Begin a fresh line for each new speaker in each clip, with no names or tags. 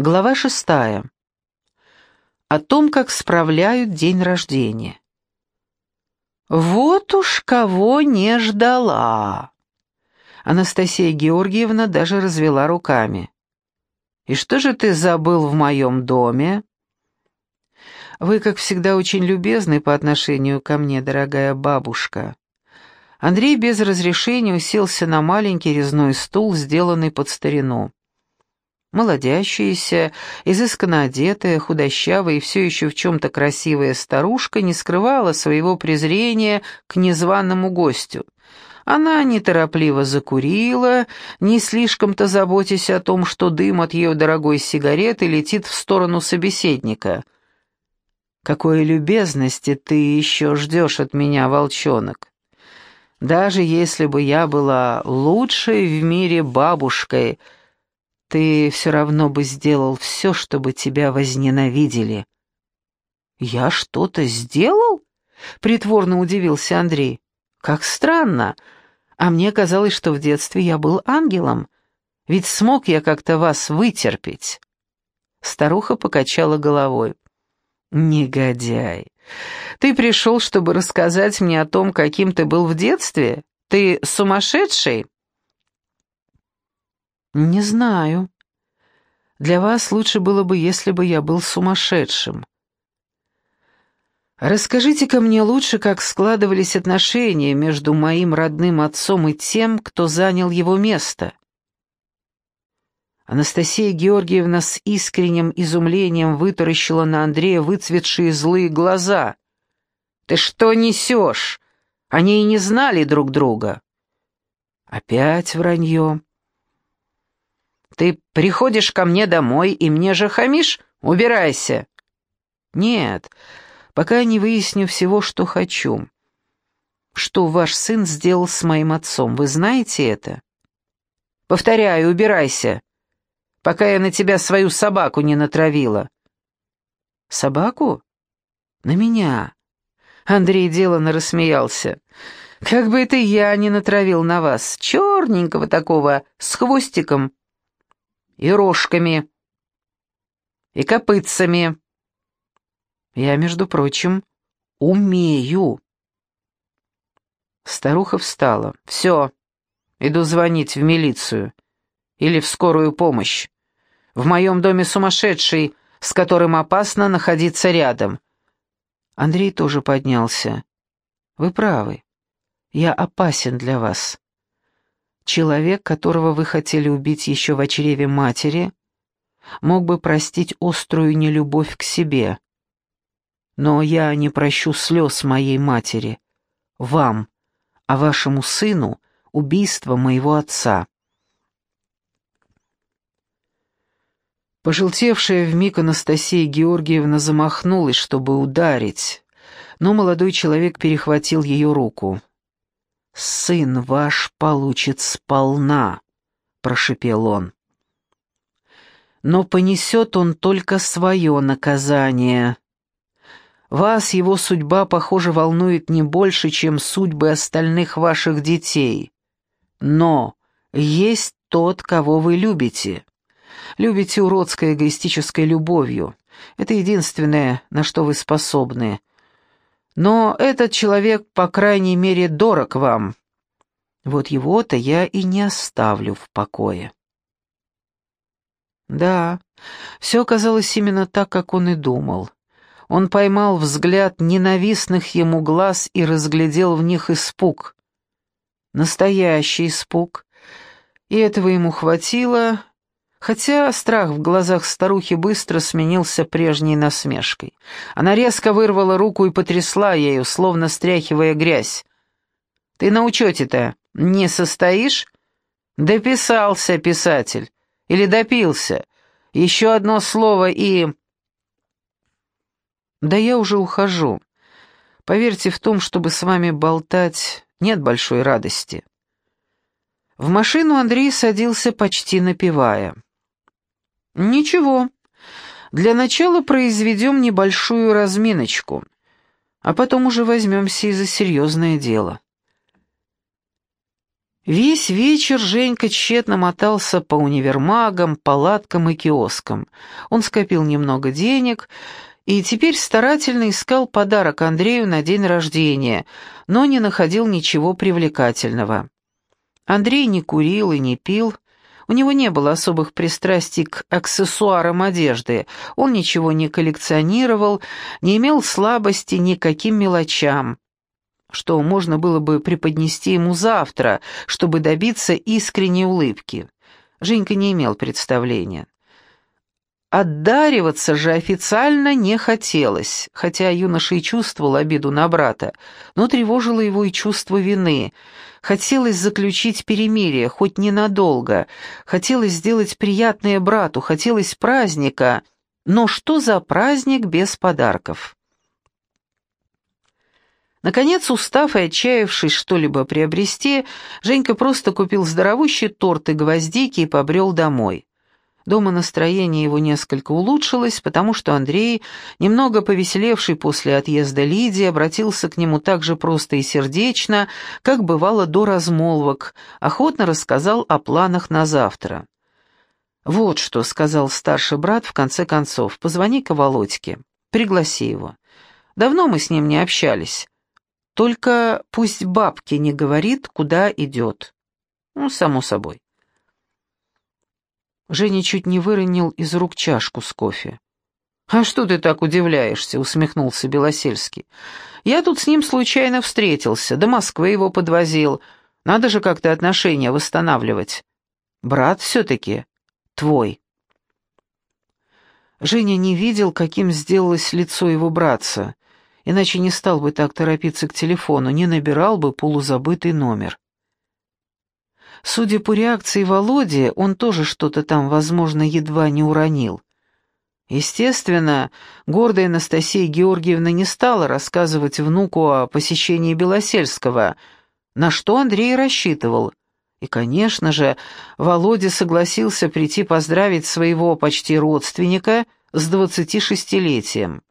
Глава шестая. О том, как справляют день рождения. Вот уж кого не ждала. Анастасия Георгиевна даже развела руками. «И что же ты забыл в моем доме?» «Вы, как всегда, очень любезны по отношению ко мне, дорогая бабушка». Андрей без разрешения уселся на маленький резной стул, сделанный под старину. Молодящаяся, изысканно одетая, худощавая и все еще в чем-то красивая старушка не скрывала своего презрения к незваному гостю. Она неторопливо закурила, не слишком-то заботясь о том, что дым от ее дорогой сигареты летит в сторону собеседника. «Какой любезности ты еще ждешь от меня, волчонок? Даже если бы я была лучшей в мире бабушкой», ты все равно бы сделал все, чтобы тебя возненавидели». «Я что-то сделал?» — притворно удивился Андрей. «Как странно. А мне казалось, что в детстве я был ангелом. Ведь смог я как-то вас вытерпеть». Старуха покачала головой. «Негодяй! Ты пришел, чтобы рассказать мне о том, каким ты был в детстве? Ты сумасшедший?» «Не знаю. Для вас лучше было бы, если бы я был сумасшедшим. Расскажите-ка мне лучше, как складывались отношения между моим родным отцом и тем, кто занял его место». Анастасия Георгиевна с искренним изумлением вытаращила на Андрея выцветшие злые глаза. «Ты что несешь? Они и не знали друг друга». «Опять вранье. Ты приходишь ко мне домой и мне же хамишь? Убирайся!» «Нет, пока не выясню всего, что хочу. Что ваш сын сделал с моим отцом, вы знаете это?» «Повторяю, убирайся, пока я на тебя свою собаку не натравила». «Собаку? На меня?» Андрей деланно рассмеялся. «Как бы это я не натравил на вас, черненького такого, с хвостиком, и рожками, и копытцами. Я, между прочим, умею. Старуха встала. «Все, иду звонить в милицию или в скорую помощь. В моем доме сумасшедший, с которым опасно находиться рядом». Андрей тоже поднялся. «Вы правы. Я опасен для вас. Человек, которого вы хотели убить еще в очреве матери, мог бы простить острую нелюбовь к себе. Но я не прощу слез моей матери, вам, а вашему сыну убийство моего отца. Пожелтевшая вмиг Анастасия Георгиевна замахнулась, чтобы ударить, но молодой человек перехватил ее руку сын ваш получит сполна», — прошепел он. «Но понесет он только свое наказание. Вас его судьба, похоже, волнует не больше, чем судьбы остальных ваших детей. Но есть тот, кого вы любите. Любите уродской эгоистической любовью. Это единственное, на что вы способны. Но этот человек, по крайней мере, дорог вам. Вот его-то я и не оставлю в покое. Да, все оказалось именно так, как он и думал. Он поймал взгляд ненавистных ему глаз и разглядел в них испуг. Настоящий испуг. И этого ему хватило, Хотя страх в глазах старухи быстро сменился прежней насмешкой. Она резко вырвала руку и потрясла ею, словно стряхивая грязь. «Ты на учете-то не состоишь?» «Дописался писатель. Или допился. Еще одно слово и...» «Да я уже ухожу. Поверьте, в том, чтобы с вами болтать, нет большой радости». В машину Андрей садился почти напевая. «Ничего. Для начала произведем небольшую разминочку, а потом уже возьмемся и за серьезное дело». Весь вечер Женька тщетно мотался по универмагам, палаткам и киоскам. Он скопил немного денег и теперь старательно искал подарок Андрею на день рождения, но не находил ничего привлекательного. Андрей не курил и не пил, у него не было особых пристрастий к аксессуарам одежды, он ничего не коллекционировал, не имел слабости ни к каким мелочам что можно было бы преподнести ему завтра, чтобы добиться искренней улыбки. Женька не имел представления. Отдариваться же официально не хотелось, хотя юноша и чувствовал обиду на брата, но тревожило его и чувство вины. Хотелось заключить перемирие, хоть ненадолго, хотелось сделать приятное брату, хотелось праздника, но что за праздник без подарков? Наконец, устав и отчаявшись что-либо приобрести, Женька просто купил здоровущий торт и гвоздики и побрел домой. Дома настроение его несколько улучшилось, потому что Андрей, немного повеселевший после отъезда Лидии, обратился к нему так же просто и сердечно, как бывало до размолвок, охотно рассказал о планах на завтра. «Вот что», — сказал старший брат в конце концов, — «позвони-ка Володьке, пригласи его. Давно мы с ним не общались». Только пусть бабке не говорит, куда идет. Ну, само собой. Женя чуть не выронил из рук чашку с кофе. «А что ты так удивляешься?» — усмехнулся Белосельский. «Я тут с ним случайно встретился, до Москвы его подвозил. Надо же как-то отношения восстанавливать. Брат все-таки твой». Женя не видел, каким сделалось лицо его братца иначе не стал бы так торопиться к телефону, не набирал бы полузабытый номер. Судя по реакции Володи, он тоже что-то там, возможно, едва не уронил. Естественно, гордая Анастасия Георгиевна не стала рассказывать внуку о посещении Белосельского, на что Андрей рассчитывал. И, конечно же, Володя согласился прийти поздравить своего почти родственника с двадцатишестилетием.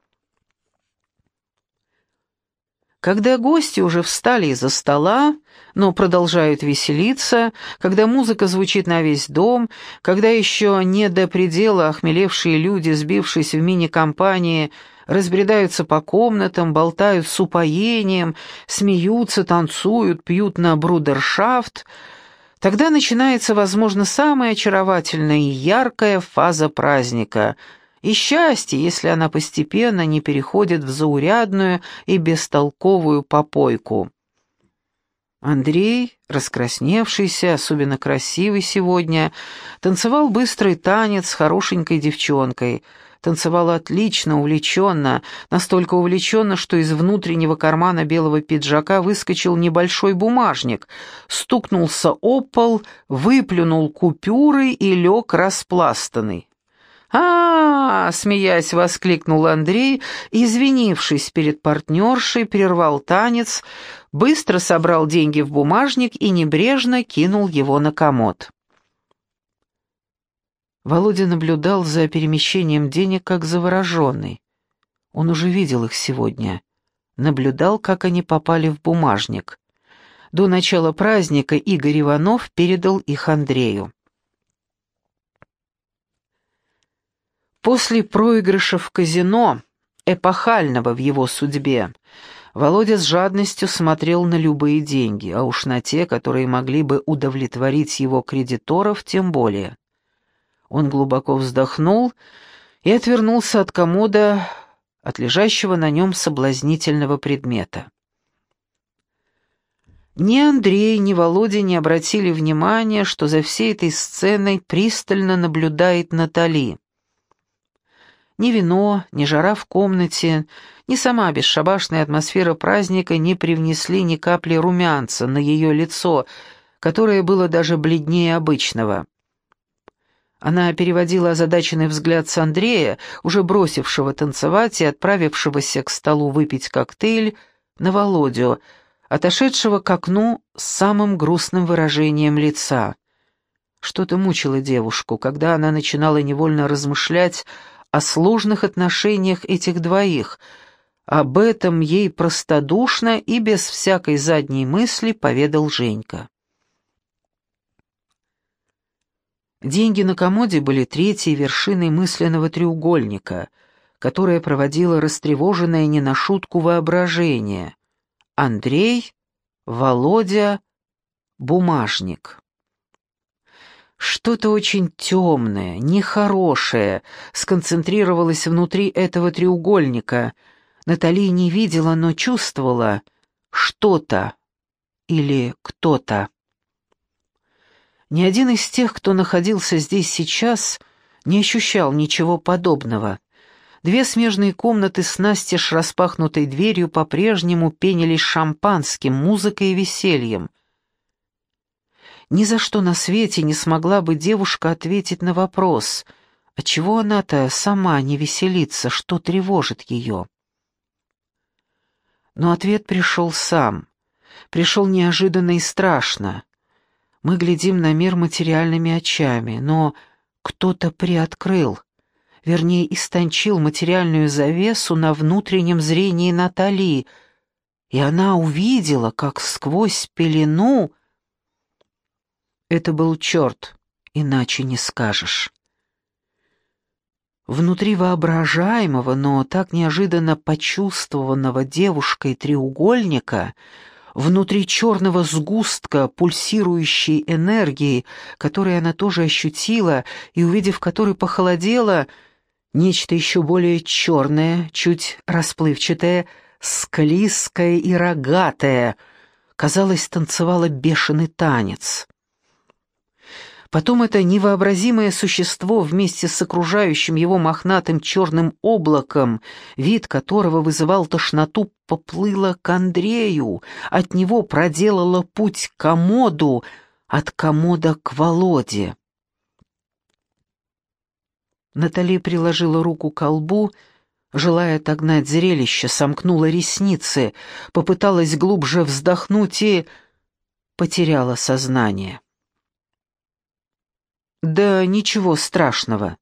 Когда гости уже встали из-за стола, но продолжают веселиться, когда музыка звучит на весь дом, когда еще не до предела охмелевшие люди, сбившись в мини-компании, разбредаются по комнатам, болтают с упоением, смеются, танцуют, пьют на брудершафт, тогда начинается, возможно, самая очаровательная и яркая фаза праздника — и счастье, если она постепенно не переходит в заурядную и бестолковую попойку. Андрей, раскрасневшийся, особенно красивый сегодня, танцевал быстрый танец с хорошенькой девчонкой. Танцевал отлично, увлеченно, настолько увлеченно, что из внутреннего кармана белого пиджака выскочил небольшой бумажник, стукнулся о пол, выплюнул купюры и лег распластанный а, смеясь, воскликнул Андрей, извинившись перед партнершей, прервал танец, быстро собрал деньги в бумажник и небрежно кинул его на комод. Володя наблюдал за перемещением денег как завороженный. Он уже видел их сегодня. Наблюдал, как они попали в бумажник. До начала праздника Игорь Иванов передал их Андрею. После проигрыша в казино, эпохального в его судьбе, Володя с жадностью смотрел на любые деньги, а уж на те, которые могли бы удовлетворить его кредиторов, тем более. Он глубоко вздохнул и отвернулся от комода, от лежащего на нем соблазнительного предмета. Ни Андрей, ни Володя не обратили внимания, что за всей этой сценой пристально наблюдает Натали. Ни вино, ни жара в комнате, ни сама бесшабашная атмосфера праздника не привнесли ни капли румянца на ее лицо, которое было даже бледнее обычного. Она переводила озадаченный взгляд с Андрея, уже бросившего танцевать и отправившегося к столу выпить коктейль, на Володю, отошедшего к окну с самым грустным выражением лица. Что-то мучило девушку, когда она начинала невольно размышлять о сложных отношениях этих двоих. Об этом ей простодушно и без всякой задней мысли поведал Женька. Деньги на комоде были третьей вершиной мысленного треугольника, которая проводила растревоженное не на шутку воображение. Андрей, Володя, бумажник. Что-то очень темное, нехорошее сконцентрировалось внутри этого треугольника. Натали не видела, но чувствовала что-то или кто-то. Ни один из тех, кто находился здесь сейчас, не ощущал ничего подобного. Две смежные комнаты с настежь распахнутой дверью по-прежнему пенились шампанским, музыкой и весельем. Ни за что на свете не смогла бы девушка ответить на вопрос, отчего она-то сама не веселится, что тревожит ее. Но ответ пришел сам, пришел неожиданно и страшно. Мы глядим на мир материальными очами, но кто-то приоткрыл, вернее, истончил материальную завесу на внутреннем зрении Натали, и она увидела, как сквозь пелену... Это был черт, иначе не скажешь. Внутри воображаемого, но так неожиданно почувствованного девушкой треугольника — внутри черного сгустка пульсирующей энергии, которую она тоже ощутила и, увидев который, похолодела, нечто еще более черное, чуть расплывчатое, склизкое и рогатое, казалось, танцевало бешеный танец. Потом это невообразимое существо вместе с окружающим его мохнатым черным облаком, вид которого вызывал тошноту, поплыло к Андрею, от него проделало путь к комоду, от комода к Володе. Натали приложила руку к колбу, желая отогнать зрелище, сомкнула ресницы, попыталась глубже вздохнуть и потеряла сознание. Да ничего страшного.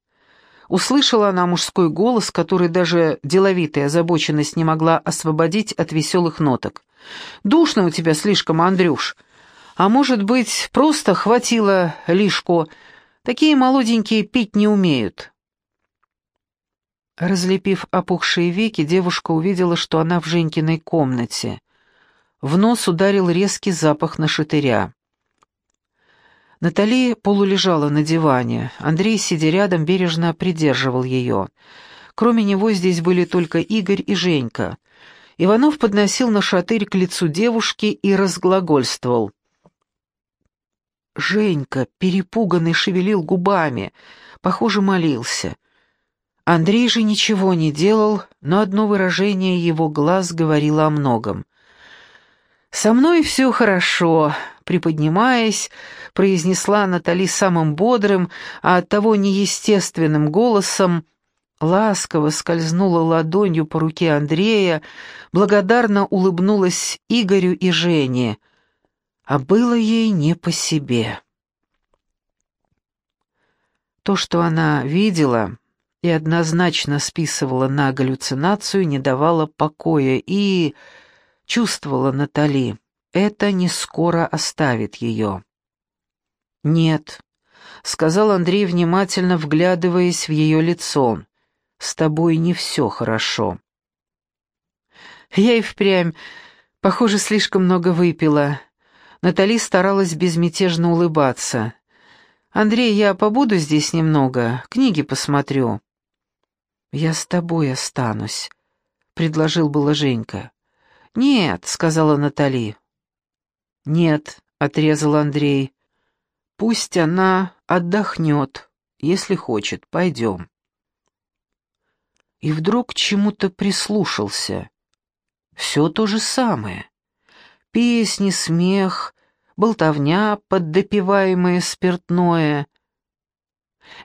Услышала она мужской голос, который даже деловитая озабоченность не могла освободить от веселых ноток. «Душно у тебя слишком, Андрюш. А может быть, просто хватило лишку. Такие молоденькие пить не умеют». Разлепив опухшие веки, девушка увидела, что она в Женькиной комнате. В нос ударил резкий запах на шатыря. Натали полулежала на диване. Андрей, сидя рядом, бережно придерживал ее. Кроме него здесь были только Игорь и Женька. Иванов подносил на шатырь к лицу девушки и разглагольствовал. Женька, перепуганный, шевелил губами, похоже, молился. Андрей же ничего не делал, но одно выражение его глаз говорило о многом. «Со мной все хорошо», — приподнимаясь, произнесла Натали самым бодрым, а оттого неестественным голосом, ласково скользнула ладонью по руке Андрея, благодарно улыбнулась Игорю и Жене, а было ей не по себе. То, что она видела и однозначно списывала на галлюцинацию, не давало покоя и чувствовала Натали, это не скоро оставит ее. «Нет», — сказал Андрей, внимательно вглядываясь в ее лицо, — «с тобой не все хорошо». Я и впрямь, похоже, слишком много выпила. Натали старалась безмятежно улыбаться. «Андрей, я побуду здесь немного, книги посмотрю». «Я с тобой останусь», — предложил была Женька. «Нет», — сказала Натали. «Нет», — отрезал Андрей. «Пусть она отдохнет, если хочет, пойдем». И вдруг чему-то прислушался. Все то же самое. Песни, смех, болтовня, поддопиваемое спиртное.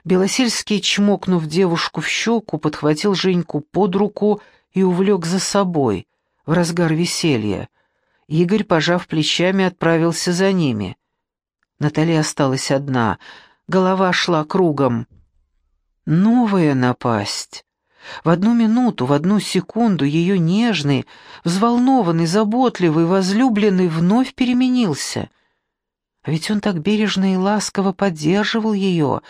Белосельский, чмокнув девушку в щеку, подхватил Женьку под руку и увлек за собой в разгар веселья. Игорь, пожав плечами, отправился за ними. Наталья осталась одна, голова шла кругом. Новая напасть. В одну минуту, в одну секунду ее нежный, взволнованный, заботливый, возлюбленный вновь переменился. А ведь он так бережно и ласково поддерживал ее,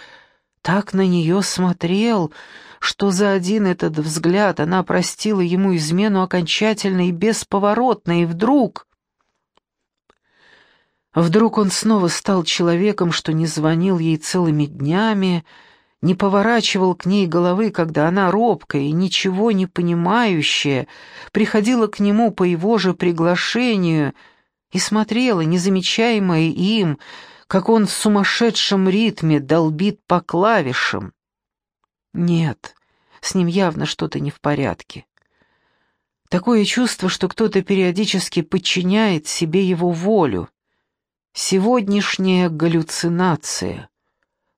так на нее смотрел, что за один этот взгляд она простила ему измену окончательно и бесповоротно, и вдруг... Вдруг он снова стал человеком, что не звонил ей целыми днями, не поворачивал к ней головы, когда она робкая и ничего не понимающая, приходила к нему по его же приглашению и смотрела, незамечаемая им, как он в сумасшедшем ритме долбит по клавишам. Нет, с ним явно что-то не в порядке. Такое чувство, что кто-то периодически подчиняет себе его волю. Сегодняшняя галлюцинация.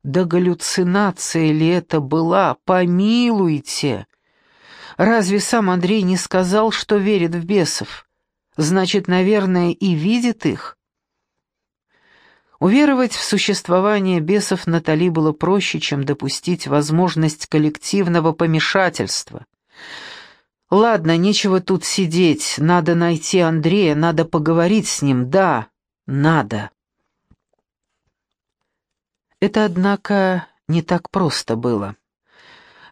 Да галлюцинация ли это была, помилуйте! Разве сам Андрей не сказал, что верит в бесов? Значит, наверное, и видит их. Уверовать в существование бесов Натали было проще, чем допустить возможность коллективного помешательства. Ладно, нечего тут сидеть, надо найти Андрея, надо поговорить с ним, да, надо. Это, однако, не так просто было.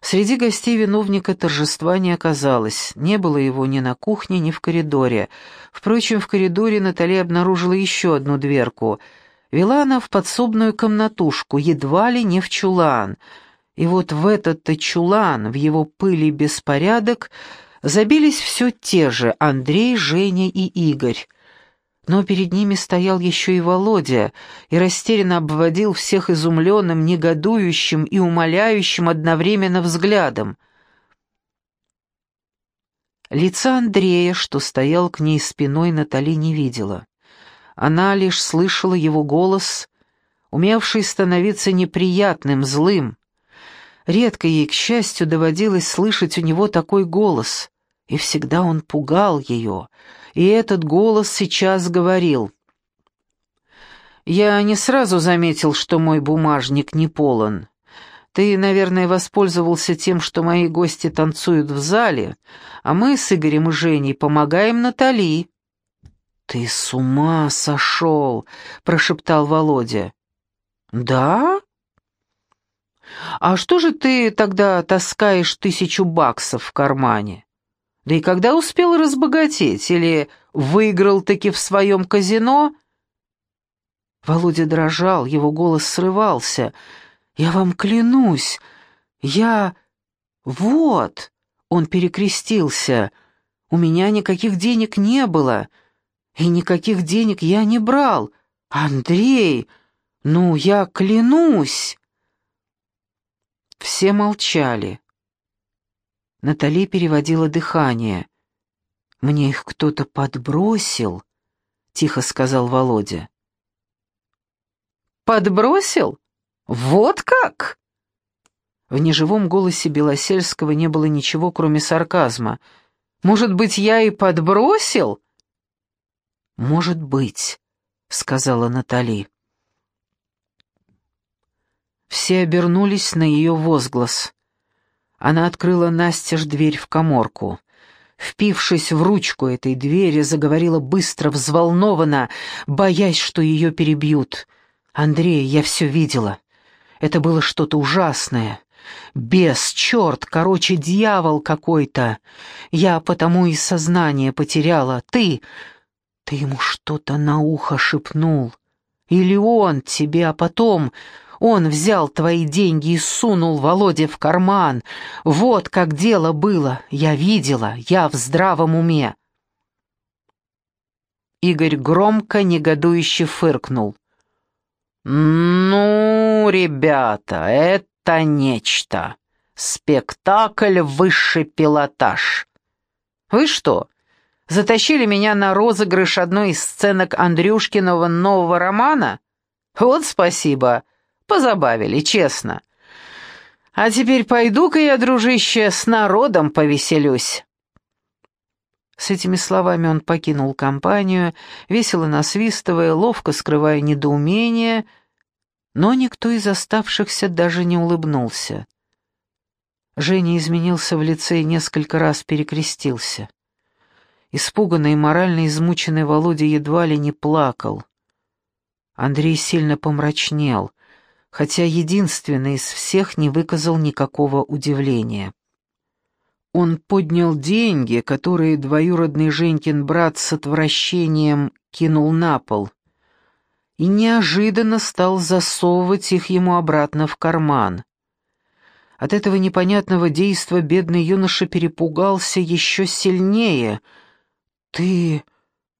Среди гостей виновника торжества не оказалось, не было его ни на кухне, ни в коридоре. Впрочем, в коридоре Натали обнаружила еще одну дверку — Вела она в подсобную комнатушку, едва ли не в чулан. И вот в этот-то чулан, в его пыли беспорядок, забились все те же Андрей, Женя и Игорь. Но перед ними стоял еще и Володя и растерянно обводил всех изумленным, негодующим и умоляющим одновременно взглядом. Лица Андрея, что стоял к ней спиной, Натали не видела. Она лишь слышала его голос, умевший становиться неприятным, злым. Редко ей, к счастью, доводилось слышать у него такой голос, и всегда он пугал ее, и этот голос сейчас говорил. «Я не сразу заметил, что мой бумажник не полон. Ты, наверное, воспользовался тем, что мои гости танцуют в зале, а мы с Игорем и Женей помогаем Натали». «Ты с ума сошел!» — прошептал Володя. «Да? А что же ты тогда таскаешь тысячу баксов в кармане? Да и когда успел разбогатеть? Или выиграл-таки в своем казино?» Володя дрожал, его голос срывался. «Я вам клянусь, я... Вот!» Он перекрестился. «У меня никаких денег не было. И никаких денег я не брал. Андрей, ну, я клянусь!» Все молчали. Натали переводила дыхание. «Мне их кто-то подбросил», — тихо сказал Володя. «Подбросил? Вот как?» В неживом голосе Белосельского не было ничего, кроме сарказма. «Может быть, я и подбросил?» «Может быть», — сказала Натали. Все обернулись на ее возглас. Она открыла настежь дверь в коморку. Впившись в ручку этой двери, заговорила быстро, взволнованно, боясь, что ее перебьют. «Андрей, я все видела. Это было что-то ужасное. Бес, черт, короче, дьявол какой-то. Я потому и сознание потеряла. Ты, ты ему что-то на ухо шепнул. Или он тебе, а потом он взял твои деньги и сунул Володе в карман. Вот как дело было. Я видела, я в здравом уме. Игорь громко, негодующе фыркнул. «Ну, ребята, это нечто. Спектакль высший пилотаж. Вы что, затащили меня на розыгрыш одной из сценок Андрюшкиного нового романа? Вот спасибо, позабавили, честно. А теперь пойду-ка я, дружище, с народом повеселюсь». С этими словами он покинул компанию, весело насвистывая, ловко скрывая недоумение, но никто из оставшихся даже не улыбнулся. Женя изменился в лице и несколько раз перекрестился. Испуганный и морально измученный Володя едва ли не плакал. Андрей сильно помрачнел, хотя единственный из всех не выказал никакого удивления. Он поднял деньги, которые двоюродный Женькин брат с отвращением кинул на пол, и неожиданно стал засовывать их ему обратно в карман. От этого непонятного действа бедный юноша перепугался еще сильнее. «Ты...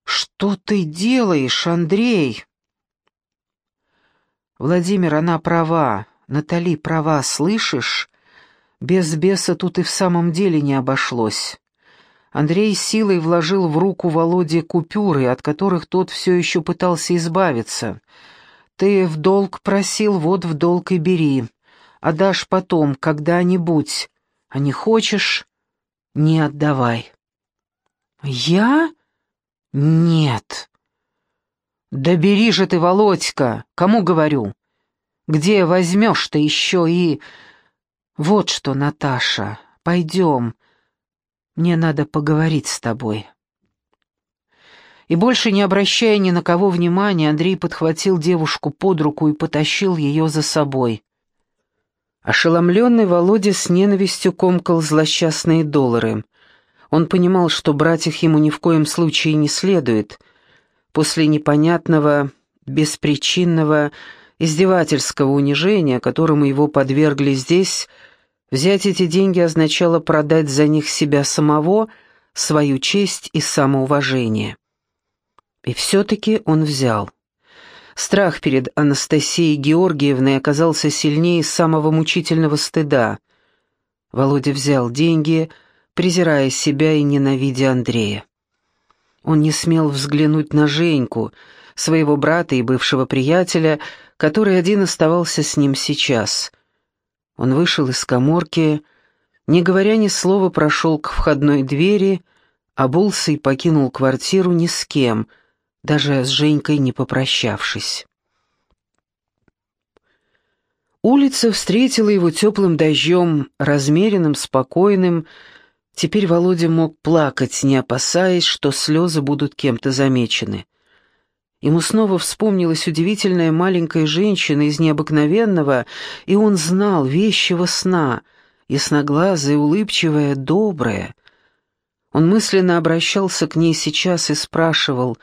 что ты делаешь, Андрей?» «Владимир, она права. Натали права, слышишь? Без беса тут и в самом деле не обошлось. Андрей силой вложил в руку Володе купюры, от которых тот все еще пытался избавиться. «Ты в долг просил, вот в долг и бери. Отдашь потом, когда-нибудь. А не хочешь — не отдавай». «Я? Нет». «Да бери же ты, Володька, кому говорю? Где возьмешь ты еще и...» «Вот что, Наташа, пойдем. Мне надо поговорить с тобой». И больше не обращая ни на кого внимания, Андрей подхватил девушку под руку и потащил ее за собой. Ошеломленный Володя с ненавистью комкал злосчастные доллары. Он понимал, что брать их ему ни в коем случае не следует. После непонятного, беспричинного, издевательского унижения, которому его подвергли здесь, взять эти деньги означало продать за них себя самого, свою честь и самоуважение. И все-таки он взял. Страх перед Анастасией Георгиевной оказался сильнее самого мучительного стыда. Володя взял деньги, презирая себя и ненавидя Андрея. Он не смел взглянуть на Женьку, своего брата и бывшего приятеля, который один оставался с ним сейчас. Он вышел из коморки, не говоря ни слова, прошел к входной двери, обулся и покинул квартиру ни с кем, даже с Женькой не попрощавшись. Улица встретила его теплым дождем, размеренным, спокойным. Теперь Володя мог плакать, не опасаясь, что слезы будут кем-то замечены. Ему снова вспомнилась удивительная маленькая женщина из необыкновенного, и он знал вещего сна, ясноглазая, улыбчивая, добрая. Он мысленно обращался к ней сейчас и спрашивал,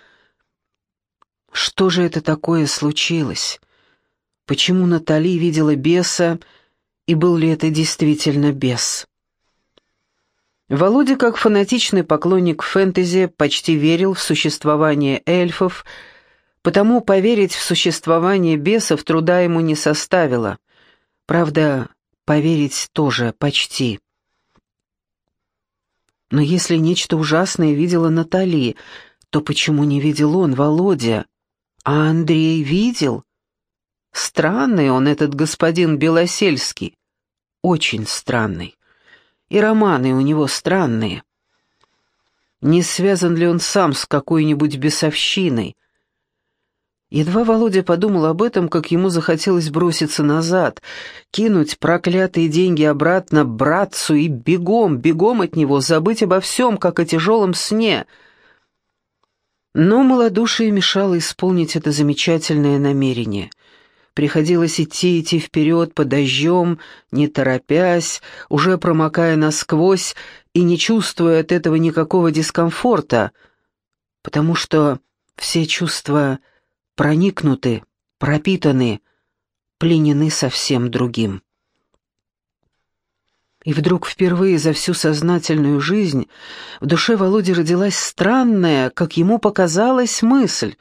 что же это такое случилось? Почему Натали видела беса, и был ли это действительно бес? Володя, как фанатичный поклонник фэнтези, почти верил в существование эльфов, потому поверить в существование бесов труда ему не составило. Правда, поверить тоже почти. Но если нечто ужасное видела Натали, то почему не видел он, Володя? А Андрей видел? Странный он, этот господин Белосельский. Очень странный. И романы у него странные. Не связан ли он сам с какой-нибудь бесовщиной? Едва Володя подумал об этом, как ему захотелось броситься назад, кинуть проклятые деньги обратно братцу и бегом, бегом от него, забыть обо всем, как о тяжелом сне. Но малодушие мешало исполнить это замечательное намерение. Приходилось идти, идти вперед по дождем, не торопясь, уже промокая насквозь и не чувствуя от этого никакого дискомфорта, потому что все чувства проникнуты, пропитаны, пленены совсем другим. И вдруг впервые за всю сознательную жизнь в душе Володи родилась странная, как ему показалась, мысль,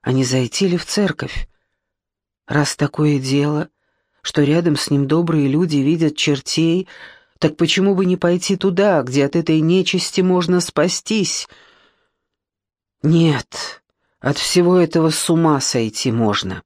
а не зайти ли в церковь? Раз такое дело, что рядом с ним добрые люди видят чертей, так почему бы не пойти туда, где от этой нечисти можно спастись? Нет, от всего этого с ума сойти можно.